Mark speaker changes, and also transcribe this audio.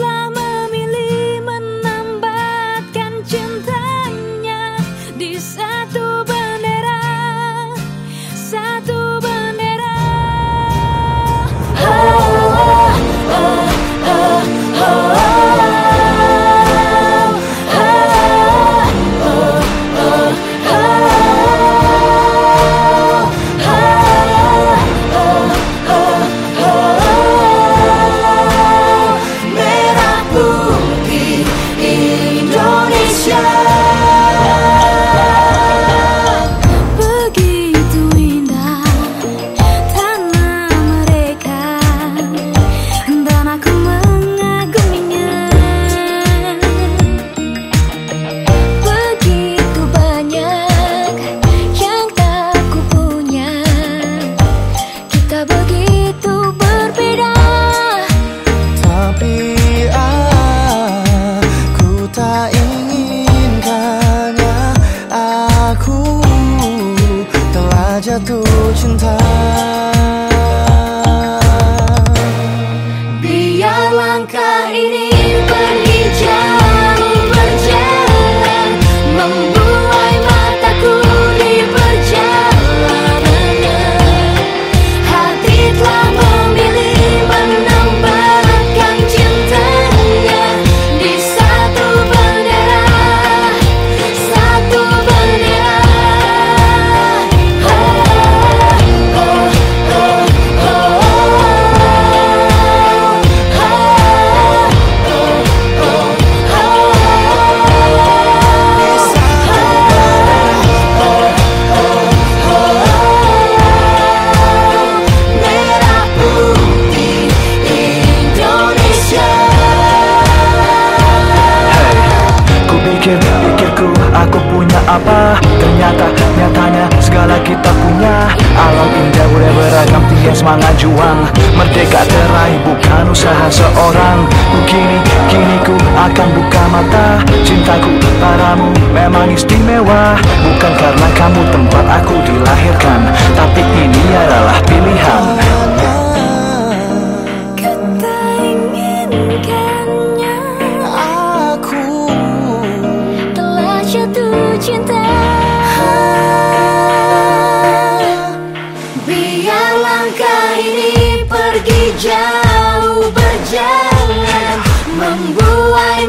Speaker 1: klaar jatuh cinta
Speaker 2: Biar langkah ini
Speaker 3: pikir, pikirku aku punya apa? Ternyata, nyatanya segala kita punya. Alam indah boleh beragam tinggi semangat juang. Merdeka teraih bukan usaha seorang. Ku kini, kini ku akan buka mata. Cintaku padamu memang istimewa. Bukan karena kamu tempat aku dilahirkan Tapi ini adalah pilihan
Speaker 2: jauh berjalan Membuai